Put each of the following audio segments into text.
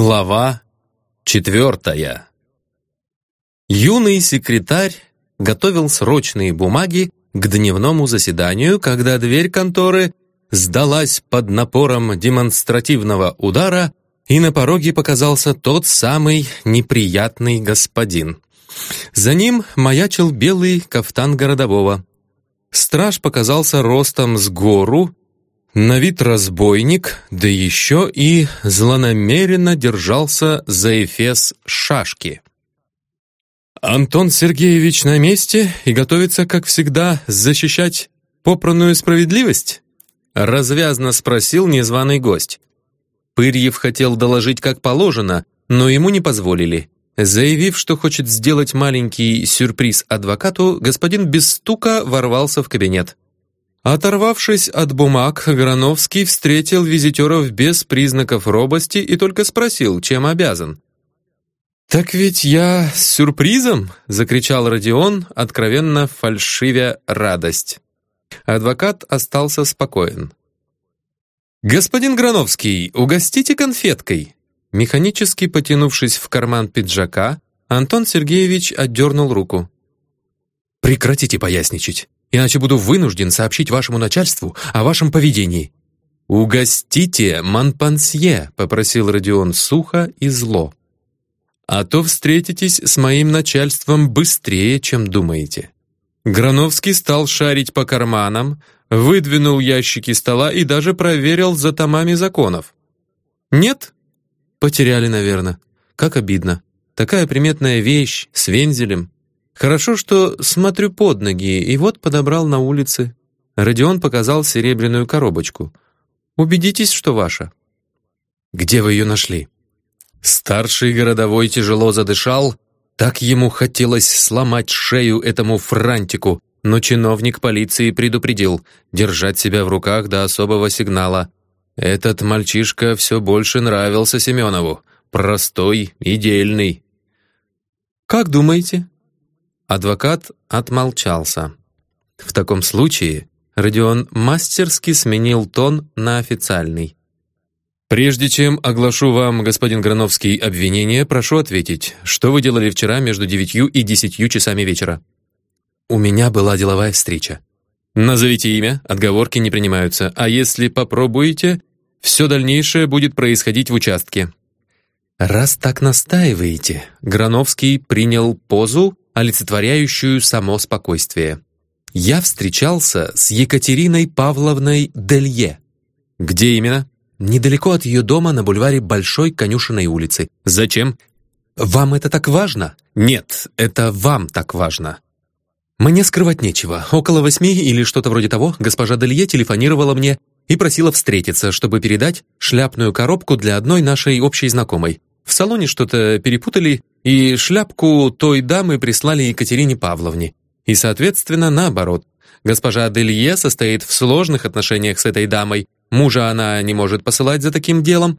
Глава четвертая Юный секретарь готовил срочные бумаги к дневному заседанию, когда дверь конторы сдалась под напором демонстративного удара, и на пороге показался тот самый неприятный господин. За ним маячил белый кафтан городового. Страж показался ростом с гору на вид разбойник, да еще и злонамеренно держался за эфес шашки. Антон Сергеевич на месте и готовится, как всегда, защищать попранную справедливость? Развязно спросил незваный гость. Пырьев хотел доложить как положено, но ему не позволили. Заявив, что хочет сделать маленький сюрприз адвокату, господин без стука ворвался в кабинет. Оторвавшись от бумаг, Грановский встретил визитеров без признаков робости и только спросил, чем обязан. «Так ведь я с сюрпризом!» — закричал Родион, откровенно фальшивя радость. Адвокат остался спокоен. «Господин Грановский, угостите конфеткой!» Механически потянувшись в карман пиджака, Антон Сергеевич отдернул руку. «Прекратите поясничать иначе буду вынужден сообщить вашему начальству о вашем поведении». «Угостите Монпансье», — попросил Родион сухо и зло. «А то встретитесь с моим начальством быстрее, чем думаете». Грановский стал шарить по карманам, выдвинул ящики стола и даже проверил за томами законов. «Нет?» «Потеряли, наверное. Как обидно. Такая приметная вещь с вензелем. Хорошо, что смотрю под ноги, и вот подобрал на улице. Родион показал серебряную коробочку. Убедитесь, что ваша. Где вы ее нашли? Старший городовой тяжело задышал. Так ему хотелось сломать шею этому франтику, но чиновник полиции предупредил держать себя в руках до особого сигнала. Этот мальчишка все больше нравился Семенову. Простой и дельный. «Как думаете?» Адвокат отмолчался. В таком случае Родион мастерски сменил тон на официальный. «Прежде чем оглашу вам, господин Грановский, обвинение, прошу ответить, что вы делали вчера между девятью и десятью часами вечера?» «У меня была деловая встреча». «Назовите имя, отговорки не принимаются, а если попробуете, все дальнейшее будет происходить в участке». «Раз так настаиваете», Грановский принял позу олицетворяющую само спокойствие. Я встречался с Екатериной Павловной Делье. Где именно? Недалеко от ее дома на бульваре Большой Конюшиной улицы. Зачем? Вам это так важно? Нет, это вам так важно. Мне скрывать нечего. Около восьми или что-то вроде того госпожа Делье телефонировала мне и просила встретиться, чтобы передать шляпную коробку для одной нашей общей знакомой. В салоне что-то перепутали, и шляпку той дамы прислали Екатерине Павловне. И, соответственно, наоборот. Госпожа Аделье состоит в сложных отношениях с этой дамой. Мужа она не может посылать за таким делом.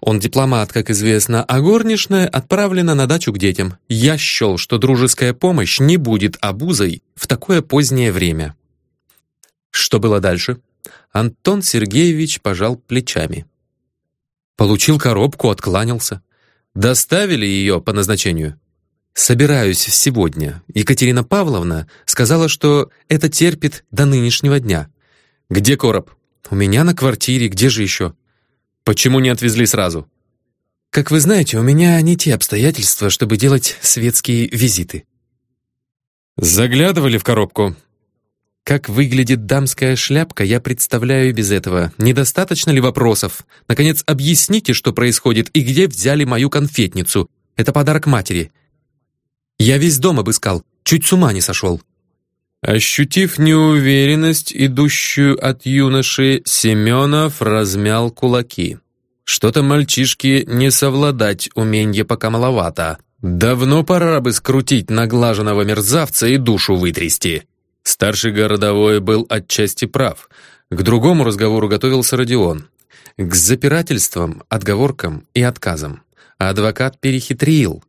Он дипломат, как известно, а горничная отправлена на дачу к детям. Я счел, что дружеская помощь не будет обузой в такое позднее время. Что было дальше? Антон Сергеевич пожал плечами. Получил коробку, откланялся. Доставили ее по назначению? Собираюсь сегодня. Екатерина Павловна сказала, что это терпит до нынешнего дня. Где короб? У меня на квартире, где же еще? Почему не отвезли сразу? Как вы знаете, у меня не те обстоятельства, чтобы делать светские визиты. Заглядывали в коробку? Как выглядит дамская шляпка, я представляю без этого. Недостаточно ли вопросов? Наконец, объясните, что происходит и где взяли мою конфетницу. Это подарок матери. Я весь дом обыскал, чуть с ума не сошел». Ощутив неуверенность, идущую от юноши, Семенов размял кулаки. Что-то мальчишке не совладать уменье пока маловато. Давно пора бы скрутить наглаженного мерзавца и душу вытрясти. Старший городовой был отчасти прав. К другому разговору готовился Родион. К запирательствам, отговоркам и отказам. адвокат перехитрил.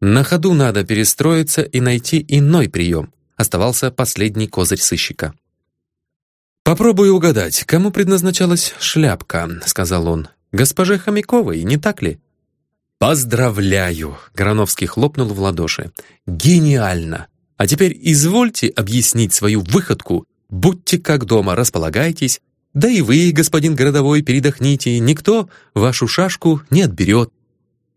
На ходу надо перестроиться и найти иной прием. Оставался последний козырь сыщика. «Попробую угадать, кому предназначалась шляпка», — сказал он. «Госпоже Хомяковой, не так ли?» «Поздравляю!» — Грановский хлопнул в ладоши. «Гениально! А теперь извольте объяснить свою выходку. Будьте как дома, располагайтесь. Да и вы, господин городовой, передохните. Никто вашу шашку не отберет».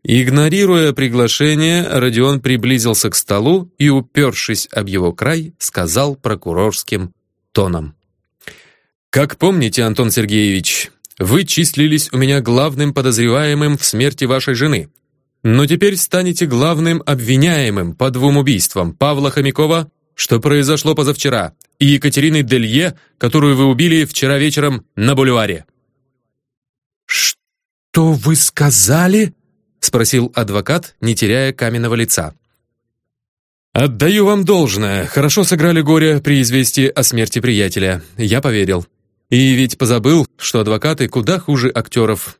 Игнорируя приглашение, Родион приблизился к столу и, упершись об его край, сказал прокурорским тоном. «Как помните, Антон Сергеевич, вы числились у меня главным подозреваемым в смерти вашей жены. Но теперь станете главным обвиняемым по двум убийствам Павла Хомякова, что произошло позавчера, и Екатерины Делье, которую вы убили вчера вечером на бульваре». «Что вы сказали?» — спросил адвокат, не теряя каменного лица. «Отдаю вам должное. Хорошо сыграли горе при известии о смерти приятеля. Я поверил. И ведь позабыл, что адвокаты куда хуже актеров.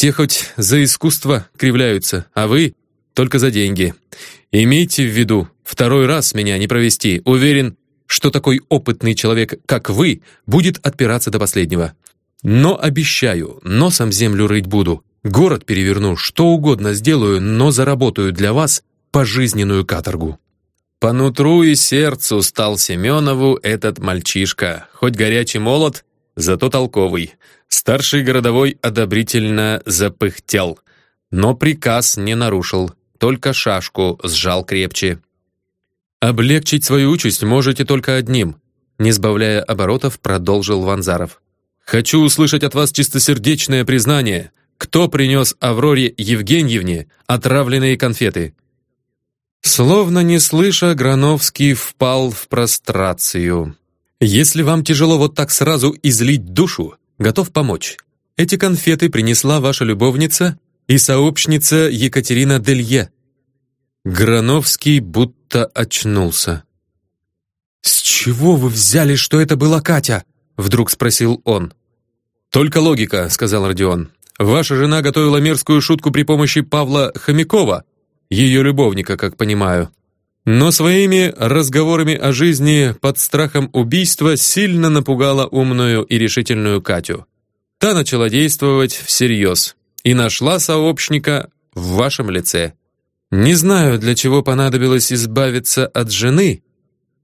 Те хоть за искусство кривляются, а вы только за деньги. Имейте в виду, второй раз меня не провести. Уверен, что такой опытный человек, как вы, будет отпираться до последнего. Но обещаю, носом землю рыть буду. Город переверну, что угодно сделаю, но заработаю для вас пожизненную каторгу». По нутру и сердцу стал Семенову этот мальчишка, хоть горячий молот, зато толковый. Старший городовой одобрительно запыхтел, но приказ не нарушил, только шашку сжал крепче. «Облегчить свою участь можете только одним», не сбавляя оборотов, продолжил Ванзаров. «Хочу услышать от вас чистосердечное признание. Кто принес Авроре Евгеньевне отравленные конфеты?» Словно не слыша, Грановский впал в прострацию. «Если вам тяжело вот так сразу излить душу, готов помочь. Эти конфеты принесла ваша любовница и сообщница Екатерина Делье». Грановский будто очнулся. «С чего вы взяли, что это была Катя?» Вдруг спросил он. «Только логика», — сказал Родион. «Ваша жена готовила мерзкую шутку при помощи Павла Хомякова, ее любовника, как понимаю. Но своими разговорами о жизни под страхом убийства сильно напугала умную и решительную Катю. Та начала действовать всерьез и нашла сообщника в вашем лице. Не знаю, для чего понадобилось избавиться от жены.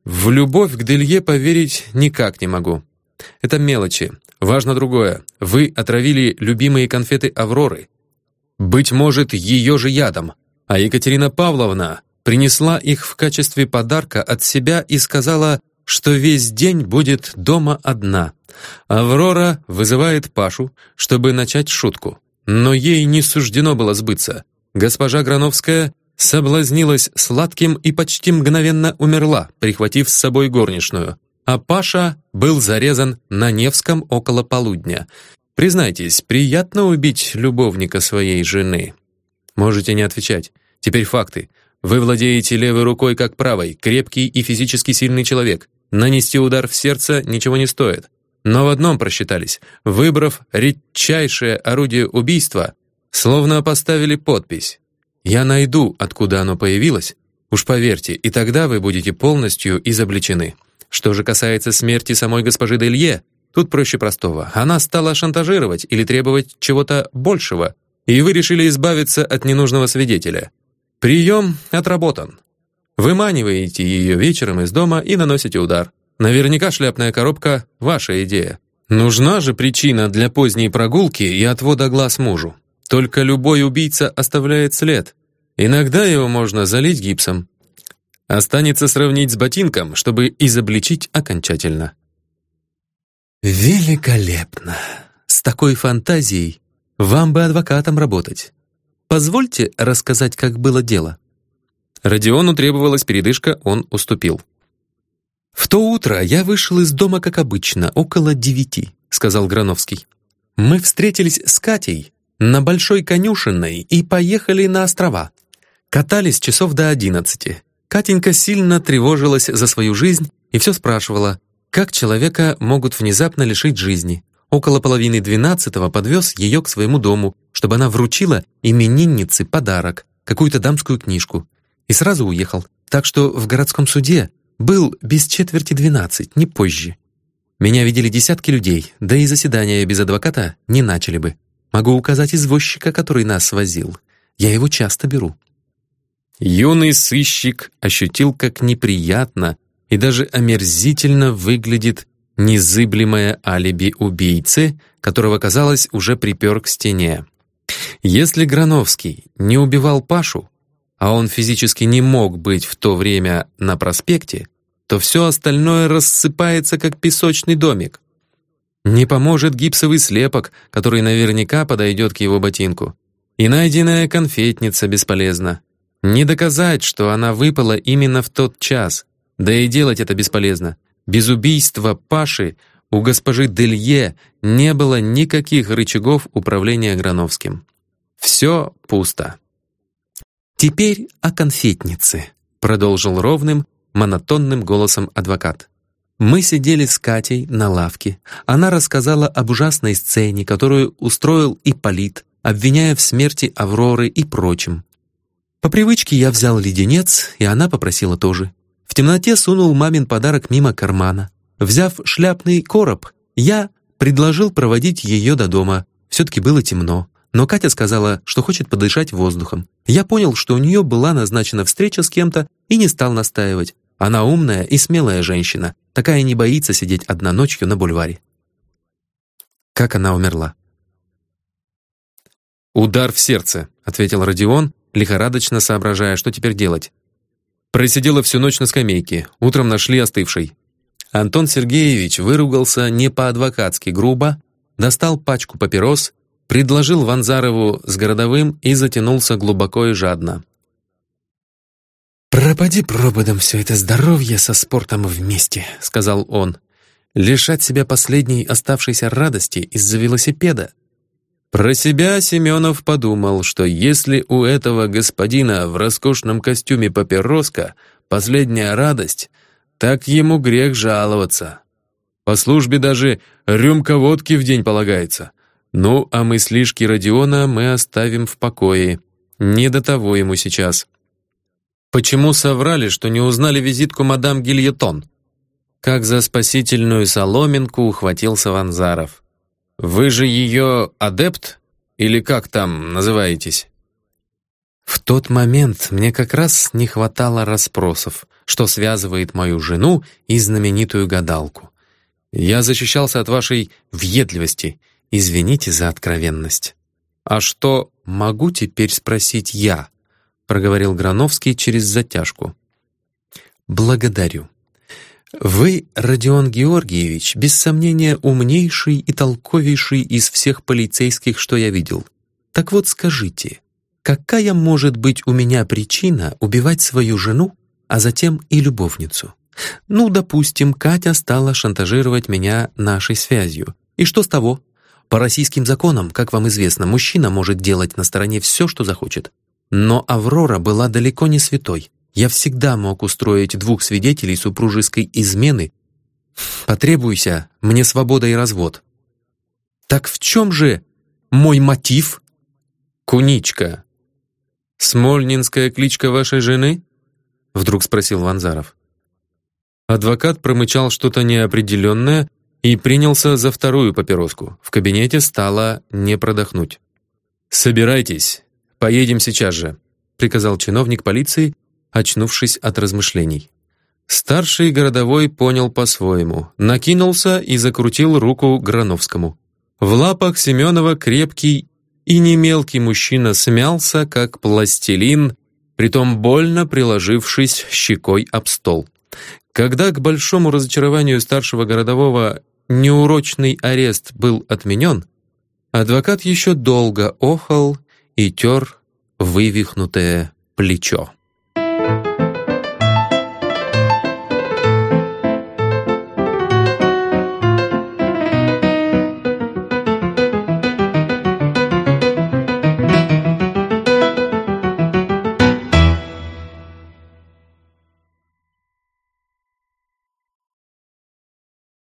В любовь к Делье поверить никак не могу. Это мелочи. Важно другое. Вы отравили любимые конфеты Авроры. Быть может, ее же ядом а Екатерина Павловна принесла их в качестве подарка от себя и сказала, что весь день будет дома одна. Аврора вызывает Пашу, чтобы начать шутку. Но ей не суждено было сбыться. Госпожа Грановская соблазнилась сладким и почти мгновенно умерла, прихватив с собой горничную. А Паша был зарезан на Невском около полудня. Признайтесь, приятно убить любовника своей жены. Можете не отвечать. Теперь факты. Вы владеете левой рукой как правой, крепкий и физически сильный человек. Нанести удар в сердце ничего не стоит. Но в одном просчитались. Выбрав редчайшее орудие убийства, словно поставили подпись. «Я найду, откуда оно появилось». Уж поверьте, и тогда вы будете полностью изобличены. Что же касается смерти самой госпожи Делье, тут проще простого. Она стала шантажировать или требовать чего-то большего, и вы решили избавиться от ненужного свидетеля. Прием отработан. Выманиваете ее вечером из дома и наносите удар. Наверняка шляпная коробка — ваша идея. Нужна же причина для поздней прогулки и отвода глаз мужу. Только любой убийца оставляет след. Иногда его можно залить гипсом. Останется сравнить с ботинком, чтобы изобличить окончательно. «Великолепно! С такой фантазией вам бы адвокатом работать. Позвольте рассказать, как было дело». Родиону требовалась передышка, он уступил. «В то утро я вышел из дома, как обычно, около девяти», — сказал Грановский. «Мы встретились с Катей на Большой Конюшенной и поехали на острова. Катались часов до одиннадцати. Катенька сильно тревожилась за свою жизнь и все спрашивала, как человека могут внезапно лишить жизни. Около половины двенадцатого подвез ее к своему дому, чтобы она вручила имениннице подарок, какую-то дамскую книжку, и сразу уехал. Так что в городском суде был без четверти двенадцать, не позже. Меня видели десятки людей, да и заседания без адвоката не начали бы. Могу указать извозчика, который нас свозил. Я его часто беру». Юный сыщик ощутил, как неприятно и даже омерзительно выглядит незыблемое алиби убийцы, которого, казалось, уже припер к стене. Если Грановский не убивал Пашу, а он физически не мог быть в то время на проспекте, то все остальное рассыпается, как песочный домик. Не поможет гипсовый слепок, который наверняка подойдет к его ботинку. И найденная конфетница бесполезна. Не доказать, что она выпала именно в тот час. Да и делать это бесполезно. Без убийства Паши у госпожи Делье не было никаких рычагов управления Грановским. Все пусто. «Теперь о конфетнице», — продолжил ровным, монотонным голосом адвокат. «Мы сидели с Катей на лавке. Она рассказала об ужасной сцене, которую устроил Ипполит, обвиняя в смерти Авроры и прочем. По привычке я взял леденец, и она попросила тоже. В темноте сунул мамин подарок мимо кармана. Взяв шляпный короб, я предложил проводить ее до дома. Все-таки было темно. Но Катя сказала, что хочет подышать воздухом. Я понял, что у нее была назначена встреча с кем-то и не стал настаивать. Она умная и смелая женщина. Такая не боится сидеть одна ночью на бульваре. Как она умерла? «Удар в сердце», — ответил Родион, лихорадочно соображая, что теперь делать. Просидела всю ночь на скамейке, утром нашли остывшей. Антон Сергеевич выругался не по-адвокатски грубо, достал пачку папирос предложил Ванзарову с городовым и затянулся глубоко и жадно. «Пропади пропадом все это здоровье со спортом вместе», — сказал он. «Лишать себя последней оставшейся радости из-за велосипеда». Про себя Семенов подумал, что если у этого господина в роскошном костюме папироска последняя радость, так ему грех жаловаться. По службе даже рюмка водки в день полагается. Ну, а мыслишки Родиона мы оставим в покое. Не до того ему сейчас. Почему соврали, что не узнали визитку мадам Гильотон? Как за спасительную соломинку ухватился Ванзаров. Вы же ее адепт? Или как там называетесь? В тот момент мне как раз не хватало расспросов, что связывает мою жену и знаменитую гадалку. Я защищался от вашей въедливости — Извините за откровенность. А что могу теперь спросить я? проговорил Грановский через затяжку. Благодарю. Вы, Родион Георгиевич, без сомнения умнейший и толковейший из всех полицейских, что я видел. Так вот скажите, какая может быть у меня причина убивать свою жену, а затем и любовницу? Ну, допустим, Катя стала шантажировать меня нашей связью. И что с того? По российским законам, как вам известно, мужчина может делать на стороне все, что захочет. Но Аврора была далеко не святой. Я всегда мог устроить двух свидетелей супружеской измены. Потребуйся, мне свобода и развод. Так в чем же мой мотив? Куничка. Смольнинская кличка вашей жены? Вдруг спросил Ванзаров. Адвокат промычал что-то неопределенное, и принялся за вторую папироску. В кабинете стало не продохнуть. «Собирайтесь, поедем сейчас же», — приказал чиновник полиции, очнувшись от размышлений. Старший городовой понял по-своему, накинулся и закрутил руку Грановскому. В лапах Семенова крепкий и немелкий мужчина смялся, как пластилин, притом больно приложившись щекой об стол. Когда к большому разочарованию старшего городового неурочный арест был отменен, адвокат еще долго охал и тер вывихнутое плечо.